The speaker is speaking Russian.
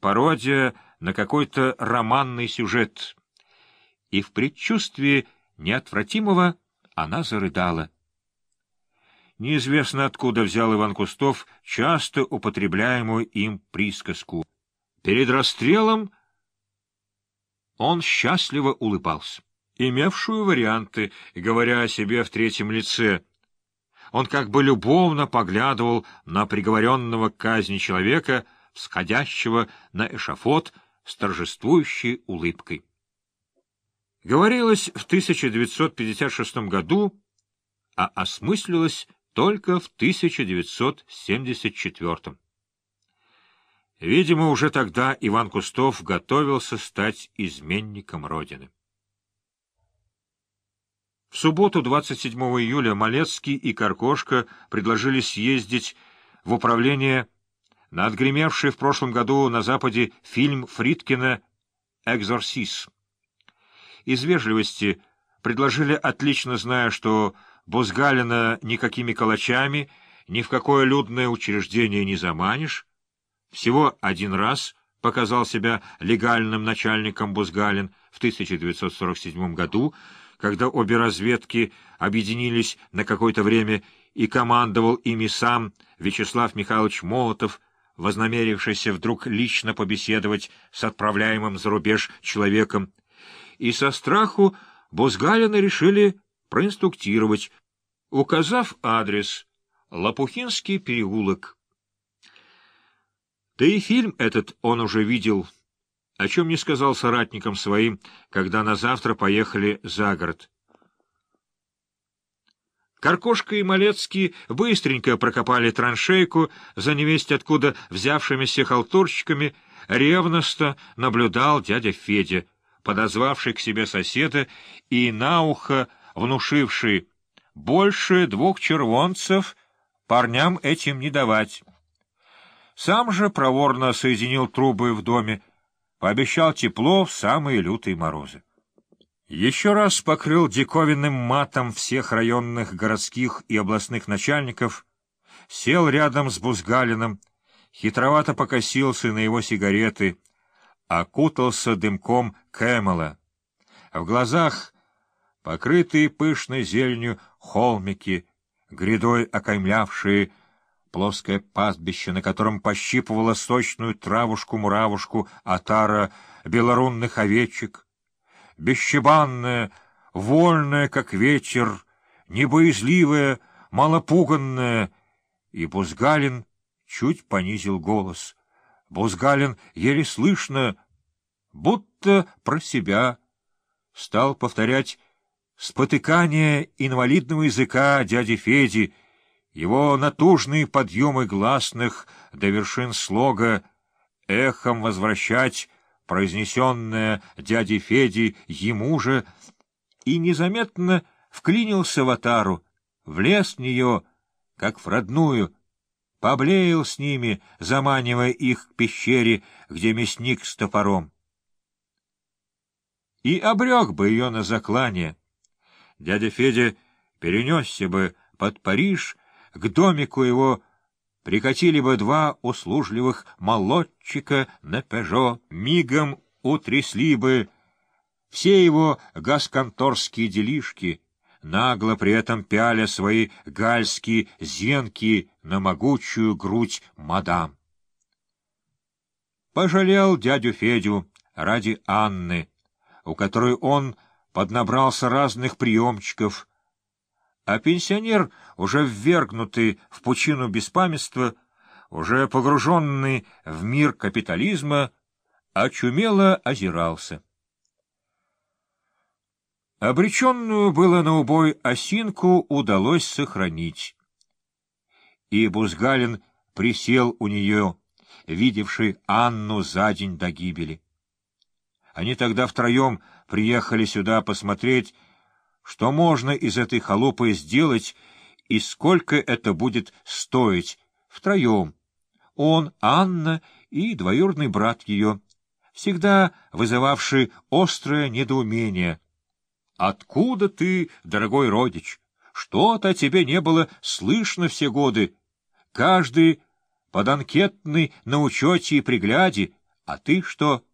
пародия на какой-то романный сюжет. И в предчувствии неотвратимого она зарыдала. Неизвестно откуда взял Иван Кустов часто употребляемую им присказку. Перед расстрелом он счастливо улыбался, имевшую варианты, говоря о себе в третьем лице. Он как бы любовно поглядывал на приговоренного к казни человека, всходящего на эшафот с торжествующей улыбкой. Говорилось в 1956 году, а осмыслилось только в 1974. Видимо, уже тогда Иван Кустов готовился стать изменником Родины. В субботу, 27 июля, Малецкий и Каркошка предложили съездить в управление на отгремевший в прошлом году на Западе фильм Фридкина «Экзорсис». Из вежливости предложили, отлично зная, что Бузгалина никакими калачами ни в какое людное учреждение не заманишь. Всего один раз показал себя легальным начальником Бузгалин в 1947 году, когда обе разведки объединились на какое-то время и командовал ими сам Вячеслав Михайлович Молотов, вознамерившийся вдруг лично побеседовать с отправляемым за рубеж человеком, и со страху Бузгалина решили проинструктировать, указав адрес Лопухинский переулок. Да и фильм этот он уже видел, о чем не сказал соратникам своим, когда на завтра поехали за город. Каркошка и Малецкий быстренько прокопали траншейку за невесть откуда взявшимися халтурщиками, ревностно наблюдал дядя Федя, подозвавший к себе соседа и на ухо внушивший «больше двух червонцев парням этим не давать». Сам же проворно соединил трубы в доме, пообещал тепло в самые лютые морозы. Еще раз покрыл диковинным матом всех районных, городских и областных начальников, сел рядом с Бузгалиным, хитровато покосился на его сигареты, окутался дымком Кэмела. В глазах покрытые пышной зеленью холмики, грядой окаймлявшие плоское пастбище, на котором пощипывала сочную травушку-муравушку отара белорунных овечек, бесчебанная, вольная, как ветер, небоязливая, малопуганная, и Бузгалин чуть понизил голос. Бузгалин еле слышно, будто про себя, стал повторять спотыкание инвалидного языка дяди Феди, его натужные подъемы гласных до вершин слога эхом возвращать произнесенное дяди Феди ему же, и незаметно вклинился в отару, влез в нее, как в родную, поблеял с ними, заманивая их к пещере, где мясник с топором. И обрек бы ее на заклание — дядя Федя перенесся бы под Париж, к домику его прикатили бы два услужливых молодчика на «Пежо», мигом утрясли бы все его гасконторские делишки, нагло при этом пяля свои гальские зенки на могучую грудь мадам. Пожалел дядю Федю ради Анны, у которой он поднабрался разных приемчиков, а пенсионер, уже ввергнутый в пучину беспамятства, уже погруженный в мир капитализма, очумело озирался. Обреченную было на убой осинку удалось сохранить. И Бузгалин присел у нее, видевший Анну за день до гибели. Они тогда втроем приехали сюда посмотреть, что можно из этой халупы сделать и сколько это будет стоить втроем. Он, Анна и двоюродный брат ее, всегда вызывавший острое недоумение. «Откуда ты, дорогой родич? Что-то тебе не было слышно все годы. Каждый под анкетный на учете и пригляде, А ты что?